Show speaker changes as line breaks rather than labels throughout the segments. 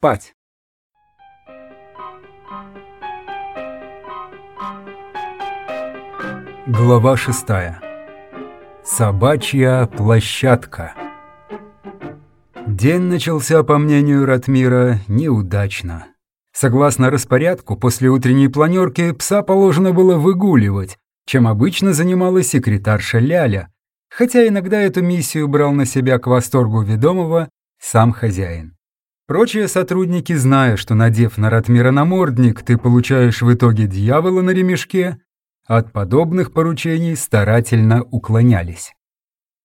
Спать. Глава шестая. Собачья площадка. День начался, по мнению Ратмира, неудачно. Согласно распорядку, после утренней планерки пса положено было выгуливать, чем обычно занималась секретарша Ляля, хотя иногда эту миссию брал на себя к восторгу ведомого сам хозяин. Прочие сотрудники, зная, что надев на Ратмира намордник, ты получаешь в итоге дьявола на ремешке, от подобных поручений старательно уклонялись.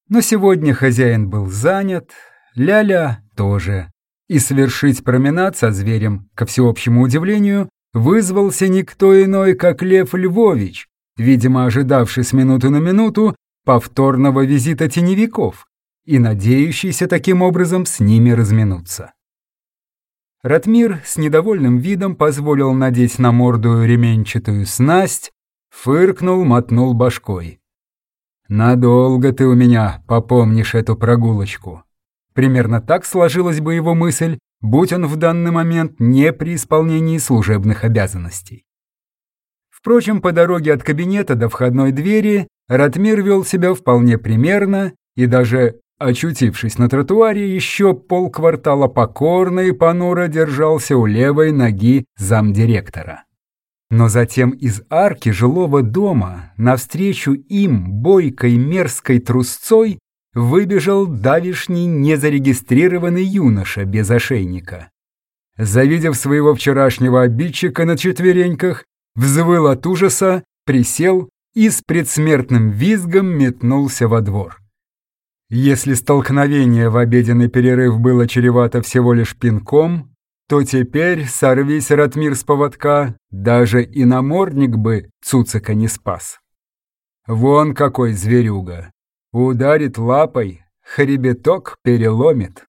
Но сегодня хозяин был занят, Ляля тоже. И совершить променад со зверем, ко всеобщему удивлению, вызвался никто иной, как Лев Львович, видимо, ожидавший с минуты на минуту повторного визита теневиков и надеющийся таким образом с ними разминуться. Ратмир с недовольным видом позволил надеть на морду ременчатую снасть, фыркнул, мотнул башкой. «Надолго ты у меня попомнишь эту прогулочку». Примерно так сложилась бы его мысль, будь он в данный момент не при исполнении служебных обязанностей. Впрочем, по дороге от кабинета до входной двери Ратмир вел себя вполне примерно и даже Очутившись на тротуаре, еще полквартала покорно и понуро держался у левой ноги замдиректора. Но затем из арки жилого дома навстречу им бойкой мерзкой трусцой выбежал давишний незарегистрированный юноша без ошейника. Завидев своего вчерашнего обидчика на четвереньках, взвыл от ужаса, присел и с предсмертным визгом метнулся во двор. Если столкновение в обеденный перерыв было чревато всего лишь пинком, то теперь, сорвись Ратмир с поводка, даже и намордник бы Цуцика не спас. Вон какой зверюга. Ударит лапой, хребеток переломит.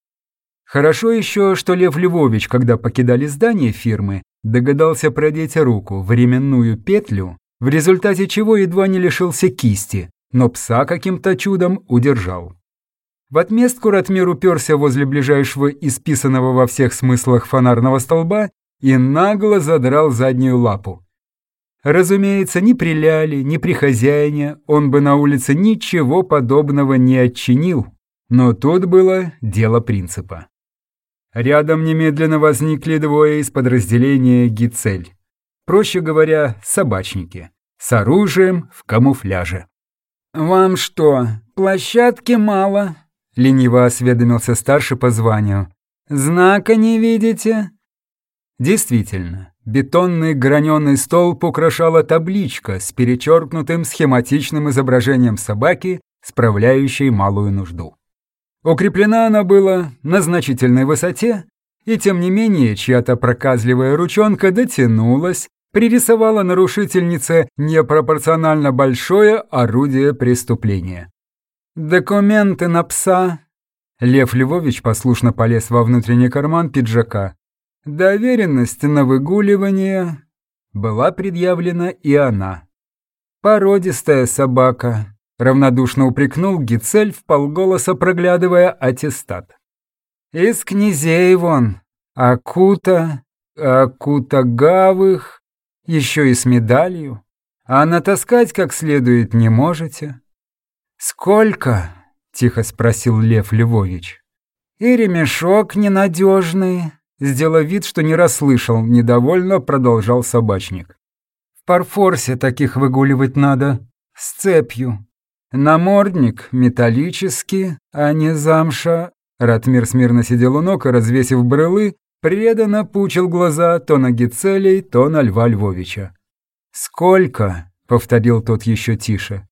Хорошо еще, что Лев Львович, когда покидали здание фирмы, догадался продеть руку временную петлю, в результате чего едва не лишился кисти, но пса каким-то чудом удержал. В отместку Ратмир уперся возле ближайшего исписанного во всех смыслах фонарного столба и нагло задрал заднюю лапу. Разумеется, ни при Ляле, ни при хозяине он бы на улице ничего подобного не отчинил, но тут было дело принципа. Рядом немедленно возникли двое из подразделения «Гицель». Проще говоря, собачники. С оружием в камуфляже. «Вам что, площадки мало?» — лениво осведомился старший по званию. «Знака не видите?» Действительно, бетонный граненый столб украшала табличка с перечеркнутым схематичным изображением собаки, справляющей малую нужду. Укреплена она была на значительной высоте, и тем не менее чья-то проказливая ручонка дотянулась, пририсовала нарушительнице непропорционально большое орудие преступления. «Документы на пса!» Лев Львович послушно полез во внутренний карман пиджака. «Доверенность на выгуливание...» Была предъявлена и она. «Породистая собака», — равнодушно упрекнул Гицель, вполголоса проглядывая аттестат. «Из князей вон, Акута, Акута Гавых, еще и с медалью. А натаскать как следует не можете». «Сколько?» — тихо спросил Лев Львович. «И ремешок ненадежный», — сделав вид, что не расслышал, недовольно продолжал собачник. «В парфорсе таких выгуливать надо, с цепью. Намордник металлический, а не замша». Ратмир смирно сидел у ног и, развесив брылы, преданно пучил глаза то на Гицелей, то на Льва Львовича. «Сколько?» — повторил тот еще тише.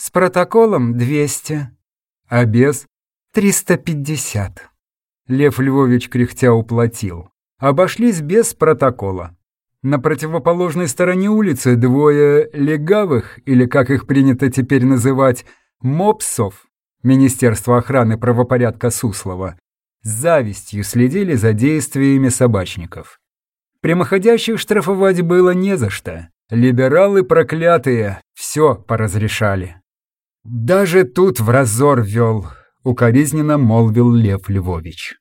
С протоколом 200, а без 350. Лев Львович кряхтя уплатил. Обошлись без протокола. На противоположной стороне улицы двое легавых, или как их принято теперь называть, мопсов, Министерство охраны правопорядка Суслова, с завистью следили за действиями собачников. Прямоходящих штрафовать было не за что. Либералы проклятые все поразрешали. «Даже тут в разор вел», — укоризненно молвил Лев Львович.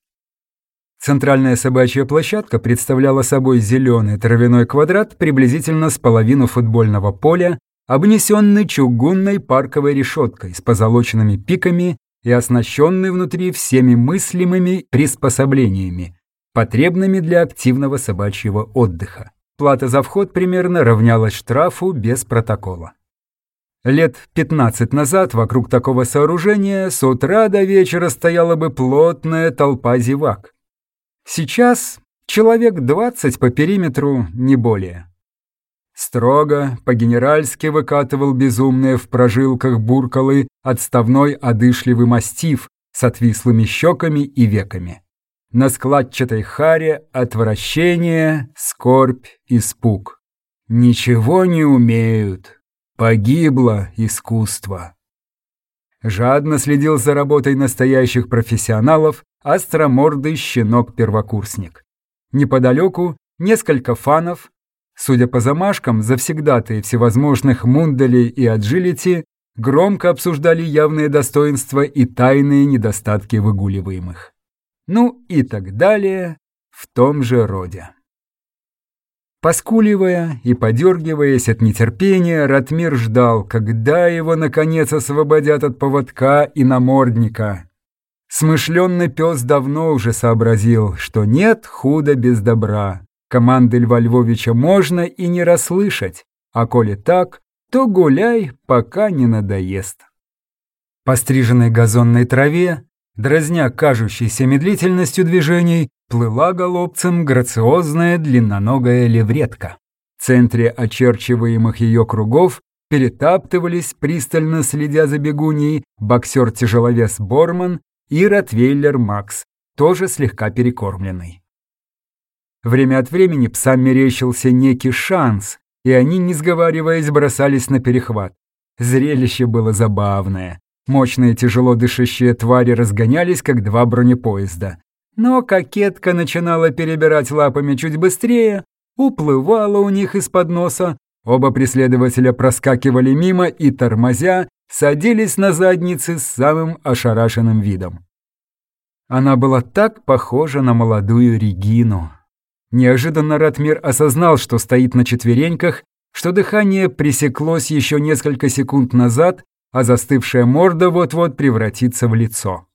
Центральная собачья площадка представляла собой зеленый травяной квадрат приблизительно с половину футбольного поля, обнесенный чугунной парковой решеткой с позолоченными пиками и оснащенный внутри всеми мыслимыми приспособлениями, потребными для активного собачьего отдыха. Плата за вход примерно равнялась штрафу без протокола. Лет 15 назад вокруг такого сооружения с утра до вечера стояла бы плотная толпа зевак. Сейчас человек 20 по периметру, не более. Строго, по-генеральски выкатывал безумные в прожилках буркалы отставной одышливый мастиф с отвислыми щеками и веками. На складчатой харе отвращение, скорбь, испуг. Ничего не умеют. Погибло искусство. Жадно следил за работой настоящих профессионалов остромордый щенок-первокурсник. Неподалеку несколько фанов, судя по замашкам, завсегдатые всевозможных мундалей и аджилити, громко обсуждали явные достоинства и тайные недостатки выгуливаемых. Ну и так далее в том же роде. Поскуливая и подергиваясь от нетерпения, Ратмир ждал, когда его, наконец, освободят от поводка и намордника. Смышленный пес давно уже сообразил, что нет худа без добра. Команды Льва Львовича можно и не расслышать, а коли так, то гуляй, пока не надоест. По стриженной газонной траве, дразня кажущейся медлительностью движений, плыла голубцем грациозная длинноногая левретка. В центре очерчиваемых ее кругов перетаптывались, пристально следя за бегуней, боксер-тяжеловес Борман и ротвейлер Макс, тоже слегка перекормленный. Время от времени псам мерещился некий шанс, и они, не сговариваясь, бросались на перехват. Зрелище было забавное. Мощные тяжело дышащие твари разгонялись, как два бронепоезда. Но кокетка начинала перебирать лапами чуть быстрее, уплывала у них из-под носа, оба преследователя проскакивали мимо и, тормозя, садились на задницы с самым ошарашенным видом. Она была так похожа на молодую Регину. Неожиданно Ратмир осознал, что стоит на четвереньках, что дыхание пресеклось еще несколько секунд назад, а застывшая морда вот-вот превратится в лицо.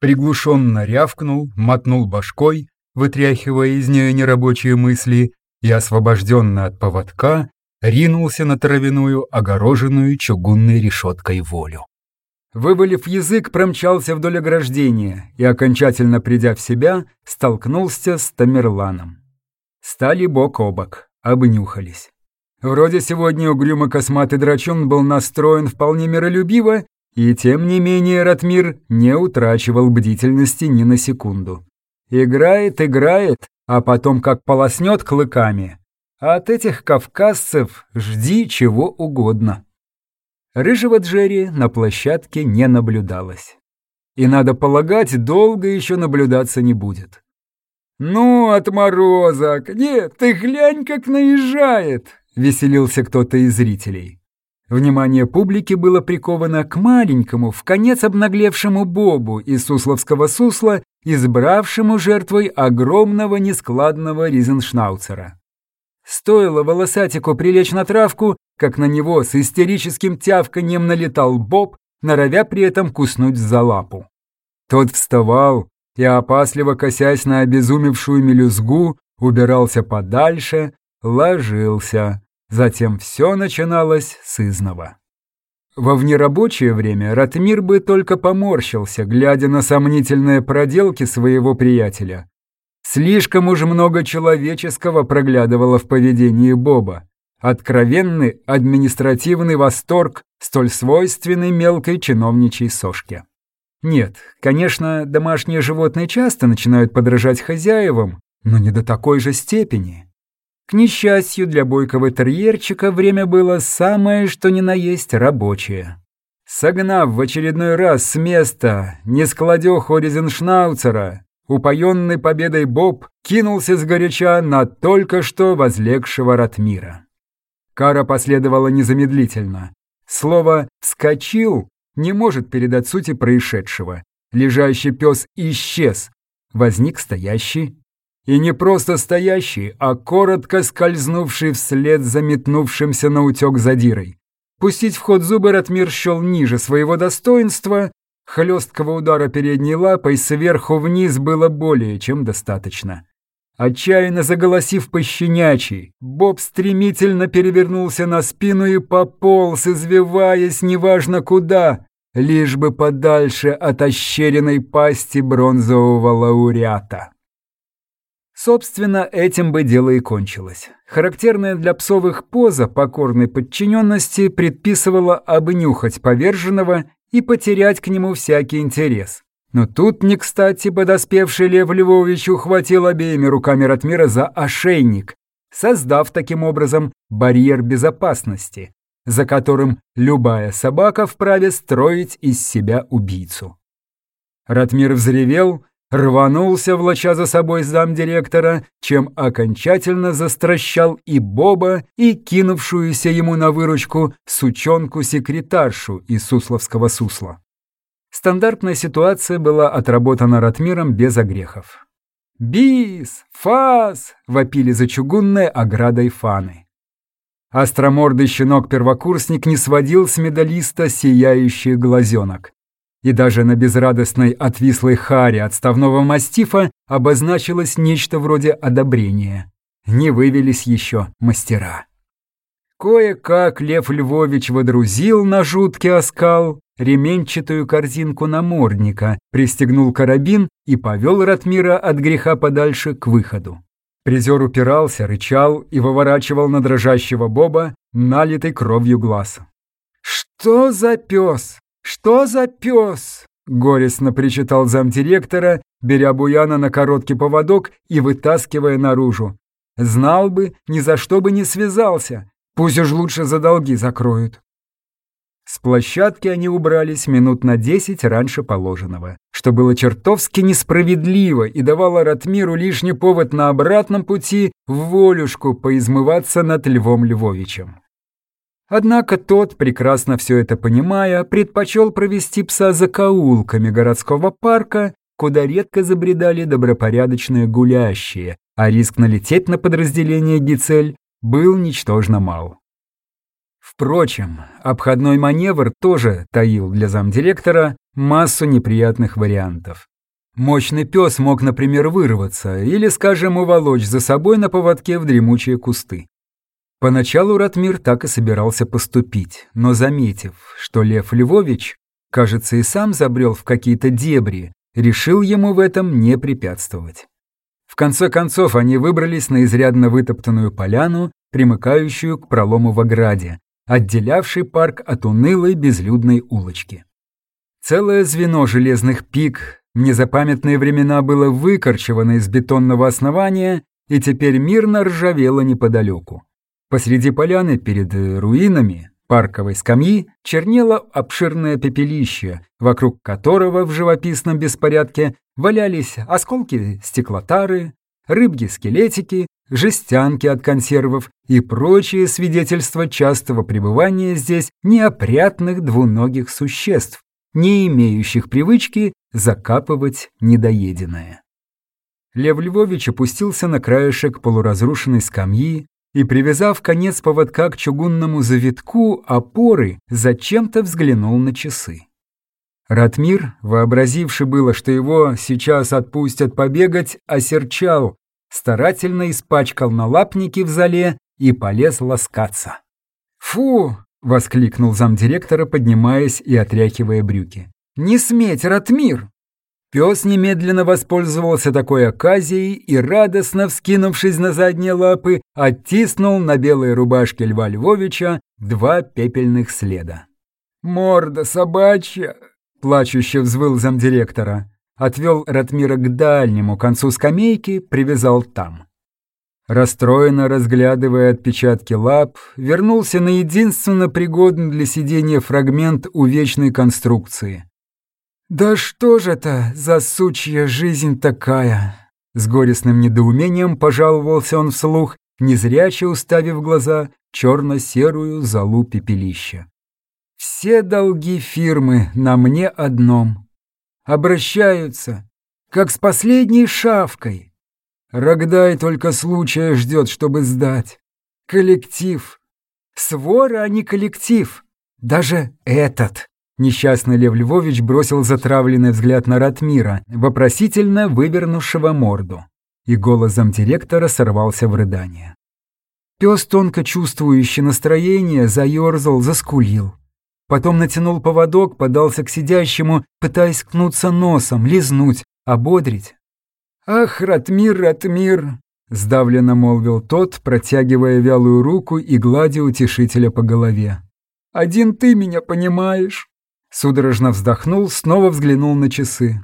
Приглушенно рявкнул, мотнул башкой, вытряхивая из нее нерабочие мысли, и, освобожденно от поводка, ринулся на травяную, огороженную чугунной решеткой волю. Вывалив язык, промчался вдоль ограждения и, окончательно придя в себя, столкнулся с Тамерланом. Стали бок о бок, обнюхались. Вроде сегодня угрюмо косматый драчун был настроен вполне миролюбиво, и тем не менее Ратмир не утрачивал бдительности ни на секунду. Играет, играет, а потом как полоснет клыками, от этих кавказцев жди чего угодно. Рыжего Джерри на площадке не наблюдалось. И, надо полагать, долго еще наблюдаться не будет. «Ну, отморозок! Нет, ты глянь, как наезжает!» — веселился кто-то из зрителей. Внимание публики было приковано к маленькому, в конец обнаглевшему Бобу из Сусловского сусла, избравшему жертвой огромного нескладного ризеншнауцера. Стоило волосатику прилечь на травку, как на него с истерическим тявканьем налетал Боб, норовя при этом куснуть за лапу. Тот вставал и, опасливо косясь на обезумевшую мелюзгу, убирался подальше, ложился. Затем все начиналось с изного. Во внерабочее время Ратмир бы только поморщился, глядя на сомнительные проделки своего приятеля. Слишком уж много человеческого проглядывало в поведении Боба. Откровенный административный восторг, столь свойственный мелкой чиновничьей сошке. Нет, конечно, домашние животные часто начинают подражать хозяевам, но не до такой же степени. К несчастью для бойкого терьерчика время было самое что ни на есть рабочее. Согнав в очередной раз с места нескладеху Ризеншнауцера, упоенный победой Боб кинулся сгоряча на только что возлегшего Ратмира. Кара последовала незамедлительно. Слово «вскочил» не может передать сути происшедшего. Лежащий пес исчез, возник стоящий. И не просто стоящий, а коротко скользнувший вслед за метнувшимся на утек задирой. Пустить в ход зубы Ратмир счел ниже своего достоинства, хлесткого удара передней лапой сверху вниз было более чем достаточно. Отчаянно заголосив пощенячий, Боб стремительно перевернулся на спину и пополз, извиваясь неважно куда, лишь бы подальше от ощеренной пасти бронзового лауреата. Собственно, этим бы дело и кончилось. Характерная для псовых поза покорной подчиненности предписывала обнюхать поверженного и потерять к нему всякий интерес. Но тут не кстати подоспевший Лев Львович ухватил обеими руками Ратмира за ошейник, создав таким образом барьер безопасности, за которым любая собака вправе строить из себя убийцу. Ратмир взревел, рванулся, влача за собой замдиректора, чем окончательно застращал и Боба, и кинувшуюся ему на выручку сучонку-секретаршу из Сусловского сусла. Стандартная ситуация была отработана Ратмиром без огрехов. «Бис! Фас!» — вопили за чугунной оградой фаны. Остромордый щенок-первокурсник не сводил с медалиста сияющих глазенок. И даже на безрадостной отвислой харе отставного мастифа обозначилось нечто вроде одобрения. Не вывелись еще мастера. Кое-как Лев Львович водрузил на жуткий оскал ременчатую корзинку намордника, пристегнул карабин и повел Ратмира от греха подальше к выходу. Призер упирался, рычал и выворачивал на дрожащего Боба налитый кровью глаз. «Что за пес? Что за пес?» — горестно причитал замдиректора, беря Буяна на короткий поводок и вытаскивая наружу. «Знал бы, ни за что бы не связался. Пусть уж лучше за долги закроют». С площадки они убрались минут на десять раньше положенного, что было чертовски несправедливо и давало Ратмиру лишний повод на обратном пути в волюшку поизмываться над Львом Львовичем. Однако тот, прекрасно все это понимая, предпочел провести пса за каулками городского парка, куда редко забредали добропорядочные гулящие, а риск налететь на подразделение Гицель был ничтожно мал. Впрочем, обходной маневр тоже таил для замдиректора массу неприятных вариантов. Мощный пес мог, например, вырваться или, скажем, уволочь за собой на поводке в дремучие кусты. Поначалу Ратмир так и собирался поступить, но заметив, что Лев Львович, кажется, и сам забрел в какие-то дебри, решил ему в этом не препятствовать. В конце концов они выбрались на изрядно вытоптанную поляну, примыкающую к пролому в ограде, отделявший парк от унылой безлюдной улочки. Целое звено железных пик в незапамятные времена было выкорчевано из бетонного основания и теперь мирно ржавело неподалеку. Посреди поляны перед руинами парковой скамьи чернело обширное пепелище, вокруг которого в живописном беспорядке валялись осколки стеклотары, рыбки-скелетики, жестянки от консервов и прочие свидетельства частого пребывания здесь неопрятных двуногих существ, не имеющих привычки закапывать недоеденное. Лев Львович опустился на краешек полуразрушенной скамьи и, привязав конец поводка к чугунному завитку опоры, зачем-то взглянул на часы. Ратмир, вообразивший было, что его сейчас отпустят побегать, осерчал, старательно испачкал налапники в зале и полез ласкаться. «Фу!» — воскликнул замдиректора, поднимаясь и отряхивая брюки. «Не сметь, Ратмир!» Пес немедленно воспользовался такой оказией и, радостно вскинувшись на задние лапы, оттиснул на белой рубашке Льва Львовича два пепельных следа. «Морда собачья!» — плачуще взвыл замдиректора отвел Ратмира к дальнему концу скамейки, привязал там. Расстроенно разглядывая отпечатки лап, вернулся на единственно пригодный для сидения фрагмент увечной конструкции. «Да что же это за сучья жизнь такая?» С горестным недоумением пожаловался он вслух, незряче уставив глаза черно-серую залу пепелища. «Все долги фирмы на мне одном обращаются, как с последней шавкой. Рогдай только случая ждет, чтобы сдать. Коллектив. Свора, а не коллектив. Даже этот. Несчастный Лев Львович бросил затравленный взгляд на Ратмира, вопросительно вывернувшего морду. И голос замдиректора сорвался в рыдание. Пес, тонко чувствующий настроение, заерзал, заскулил. Потом натянул поводок, подался к сидящему, пытаясь ткнуться носом, лизнуть, ободрить. «Ах, Ратмир, Ратмир!» — сдавленно молвил тот, протягивая вялую руку и гладя утешителя по голове. «Один ты меня понимаешь!» Судорожно вздохнул, снова взглянул на часы.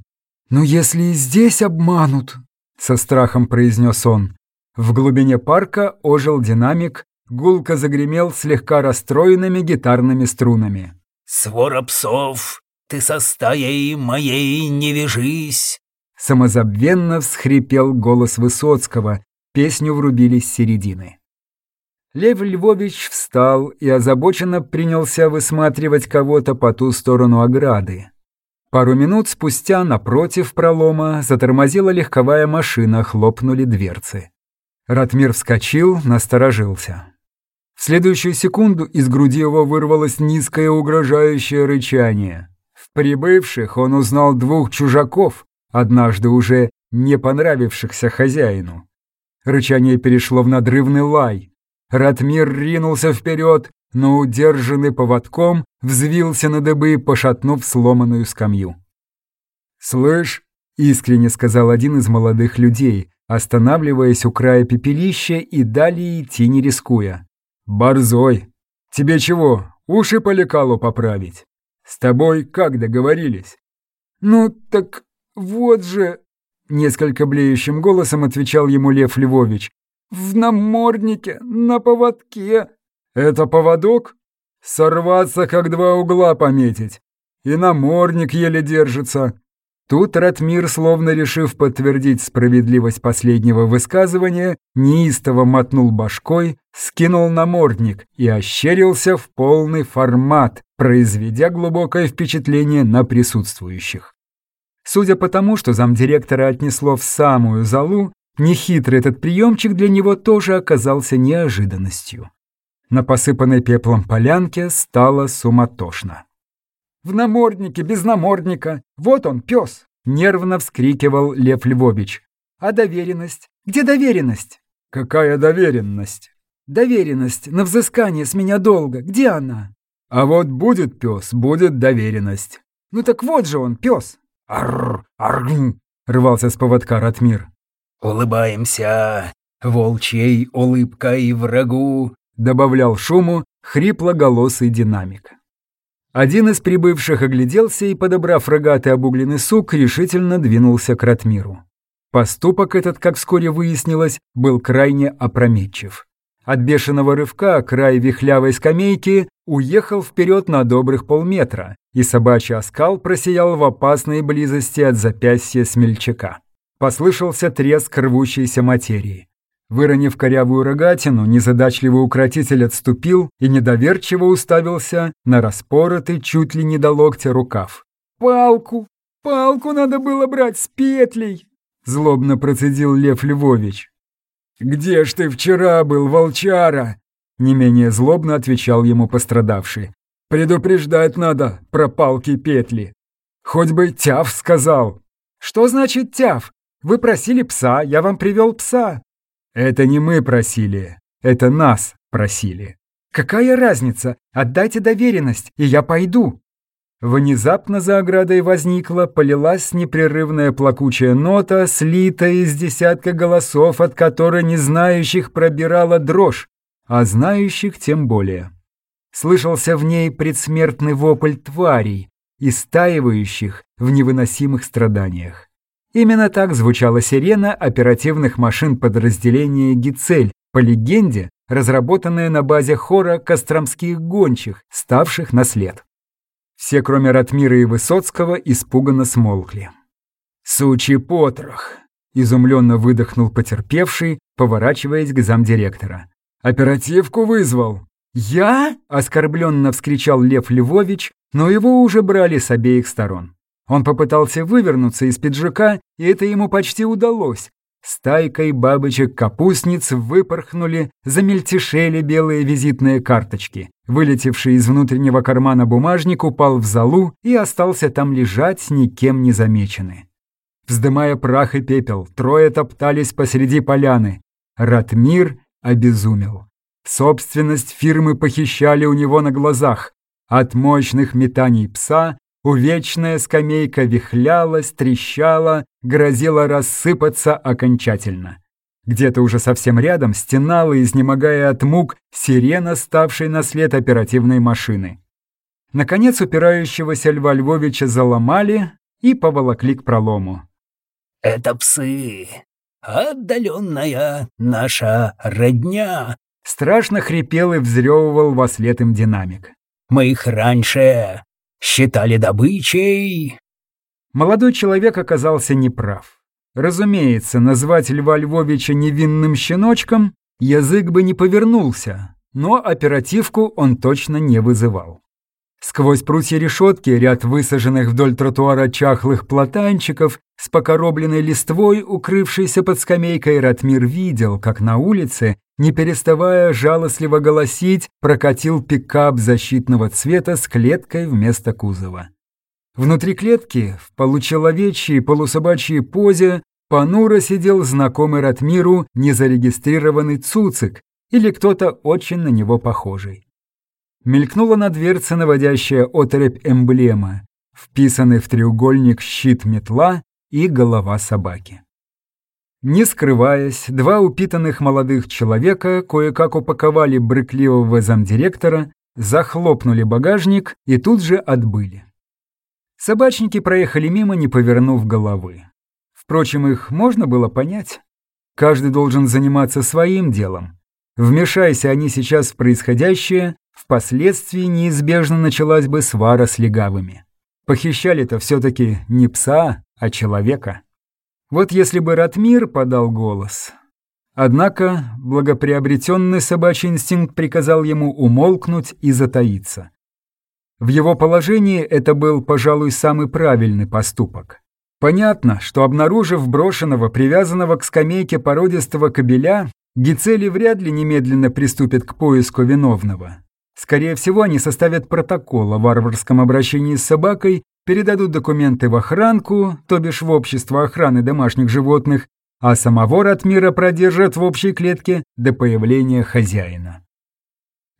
«Ну, если и здесь обманут!» — со страхом произнес он. В глубине парка ожил динамик, гулко загремел слегка расстроенными гитарными струнами.
«Свора псов, ты со стаей моей не вяжись!»
Самозабвенно всхрипел голос Высоцкого, песню врубились с середины. Лев Львович встал и озабоченно принялся высматривать кого-то по ту сторону ограды. Пару минут спустя напротив пролома затормозила легковая машина, хлопнули дверцы. Ратмир вскочил, насторожился. В следующую секунду из груди его вырвалось низкое угрожающее рычание. В прибывших он узнал двух чужаков, однажды уже не понравившихся хозяину. Рычание перешло в надрывный лай. Ратмир ринулся вперед, но, удержанный поводком, взвился на дыбы, пошатнув сломанную скамью. «Слышь», — искренне сказал один из молодых людей, останавливаясь у края пепелища и далее идти не рискуя. «Борзой, тебе чего, уши по лекалу поправить? С тобой как договорились?» «Ну так вот же...» Несколько блеющим голосом отвечал ему Лев Львович. В наморднике, на поводке. Это поводок? Сорваться, как два угла пометить. И намордник еле держится. Тут Ратмир, словно решив подтвердить справедливость последнего высказывания, неистово мотнул башкой, скинул намордник и ощерился в полный формат, произведя глубокое впечатление на присутствующих. Судя по тому, что замдиректора отнесло в самую залу, Нехитрый этот приемчик для него тоже оказался неожиданностью. На посыпанной пеплом полянке стало суматошно. «В наморднике, без намордника! Вот он, пес!» — нервно вскрикивал Лев Львович. «А доверенность? Где доверенность?» «Какая доверенность?» «Доверенность на взыскание с меня долго. Где она?» «А вот будет пес, будет доверенность». «Ну так вот же он, пес!»
«Арр, арр!»
— рвался с поводка Ратмир.
«Улыбаемся волчьей улыбкой врагу», —
добавлял шуму хриплоголосый динамик. Один из прибывших огляделся и, подобрав рогатый обугленный сук, решительно двинулся к Ратмиру. Поступок этот, как вскоре выяснилось, был крайне опрометчив. От бешеного рывка край вихлявой скамейки уехал вперед на добрых полметра, и собачий оскал просиял в опасной близости от запястья смельчака. Послышался треск рвущейся материи. Выронив корявую рогатину, незадачливый укротитель отступил и недоверчиво уставился на распоротый чуть ли не до локтя рукав. «Палку! Палку надо было брать с петлей!» Злобно процедил Лев Львович. «Где ж ты вчера был, волчара?» Не менее злобно отвечал ему пострадавший. «Предупреждать надо про палки-петли. Хоть бы тяв сказал». «Что значит тяв? Вы просили пса, я вам привел пса». «Это не мы просили, это нас просили». «Какая разница? Отдайте доверенность, и я пойду». Внезапно за оградой возникла, полилась непрерывная плакучая нота, слитая из десятка голосов, от которой не знающих пробирала дрожь, а знающих тем более. Слышался в ней предсмертный вопль тварей, истаивающих в невыносимых страданиях. Именно так звучала сирена оперативных машин подразделения «Гицель», по легенде, разработанная на базе хора Костромских гончих, ставших на след. Все, кроме Ратмира и Высоцкого, испуганно смолкли. «Сучий потрох!» — изумленно выдохнул потерпевший, поворачиваясь к замдиректора. «Оперативку вызвал!» «Я?» — оскорбленно вскричал Лев Львович, но его уже брали с обеих сторон. Он попытался вывернуться из пиджака, и это ему почти удалось. Стайкой бабочек-капустниц выпорхнули, замельтешели белые визитные карточки. Вылетевший из внутреннего кармана бумажник упал в залу и остался там лежать, никем не замеченный. Вздымая прах и пепел, трое топтались посреди поляны. Ратмир обезумел. Собственность фирмы похищали у него на глазах. От мощных метаний пса увечная скамейка вихлялась, трещала, грозила рассыпаться окончательно. Где-то уже совсем рядом стенала, изнемогая от мук, сирена, ставшей на след оперативной машины. Наконец упирающегося Льва Львовича заломали и поволокли к пролому.
«Это псы, отдаленная наша родня»,
Страшно хрипел и взрёвывал во след им динамик.
Мы их раньше считали добычей».
Молодой человек оказался неправ. Разумеется, назвать Льва Львовича невинным щеночком язык бы не повернулся, но оперативку он точно не вызывал. Сквозь прутья решетки ряд высаженных вдоль тротуара чахлых платанчиков с покоробленной листвой, укрывшейся под скамейкой, Ратмир видел, как на улице, не переставая жалостливо голосить, прокатил пикап защитного цвета с клеткой вместо кузова. Внутри клетки, в получеловечьей полусобачьей позе, понуро сидел знакомый Ратмиру незарегистрированный цуцик или кто-то очень на него похожий. Мелькнула на дверце наводящая оторопь эмблема, вписанный в треугольник щит метла и голова собаки. Не скрываясь, два упитанных молодых человека кое-как упаковали брыкливого замдиректора, захлопнули багажник и тут же отбыли. Собачники проехали мимо, не повернув головы. Впрочем, их можно было понять. Каждый должен заниматься своим делом. Вмешайся они сейчас в происходящее, Впоследствии неизбежно началась бы свара с легавыми. Похищали-то все-таки не пса, а человека. Вот если бы Ратмир подал голос. Однако благоприобретенный собачий инстинкт приказал ему умолкнуть и затаиться. В его положении это был, пожалуй, самый правильный поступок. Понятно, что обнаружив брошенного, привязанного к скамейке породистого кобеля, Гицели вряд ли немедленно приступит к поиску виновного. Скорее всего, они составят протокол о варварском обращении с собакой, передадут документы в охранку, то бишь в общество охраны домашних животных, а самого Ратмира продержат в общей клетке до появления хозяина.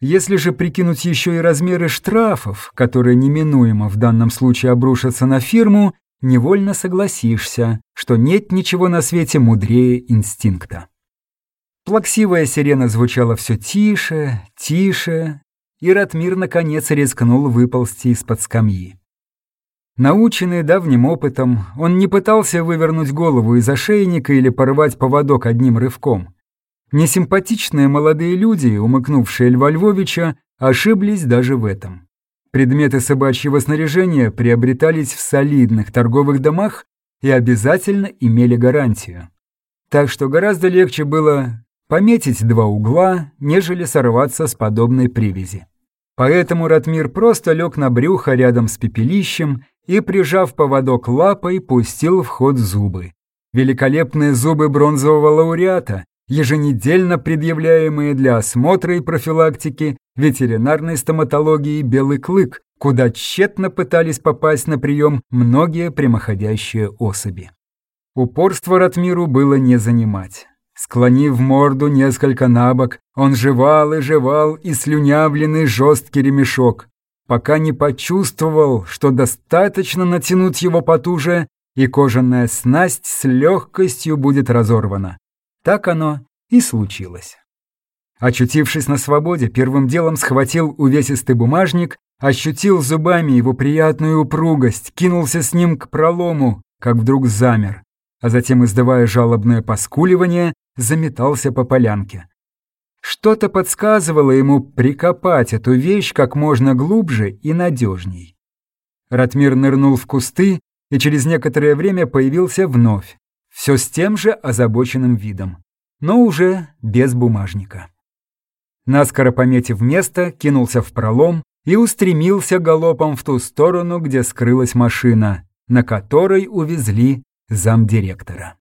Если же прикинуть еще и размеры штрафов, которые неминуемо в данном случае обрушатся на фирму, невольно согласишься, что нет ничего на свете мудрее инстинкта. Плаксивая сирена звучала все тише, тише, и Ратмир наконец рискнул выползти из-под скамьи. Наученный давним опытом, он не пытался вывернуть голову из ошейника или порвать поводок одним рывком. Несимпатичные молодые люди, умыкнувшие Льва Львовича, ошиблись даже в этом. Предметы собачьего снаряжения приобретались в солидных торговых домах и обязательно имели гарантию. Так что гораздо легче было пометить два угла, нежели сорваться с подобной привязи. Поэтому Ратмир просто лег на брюхо рядом с пепелищем и, прижав поводок лапой, пустил в ход зубы. Великолепные зубы бронзового лауреата, еженедельно предъявляемые для осмотра и профилактики ветеринарной стоматологии «Белый клык», куда тщетно пытались попасть на прием многие прямоходящие особи. Упорство Ратмиру было не занимать. Склонив морду несколько набок, он жевал и жевал и слюнявленный жесткий ремешок, пока не почувствовал, что достаточно натянуть его потуже, и кожаная снасть с легкостью будет разорвана. Так оно и случилось. Очутившись на свободе, первым делом схватил увесистый бумажник, ощутил зубами его приятную упругость, кинулся с ним к пролому, как вдруг замер, а затем, издавая жалобное поскуливание, заметался по полянке. Что-то подсказывало ему прикопать эту вещь как можно глубже и надежней. Ратмир нырнул в кусты и через некоторое время появился вновь, все с тем же озабоченным видом, но уже без бумажника. Наскоро пометив место, кинулся в пролом и устремился галопом в ту сторону, где скрылась машина, на которой увезли замдиректора.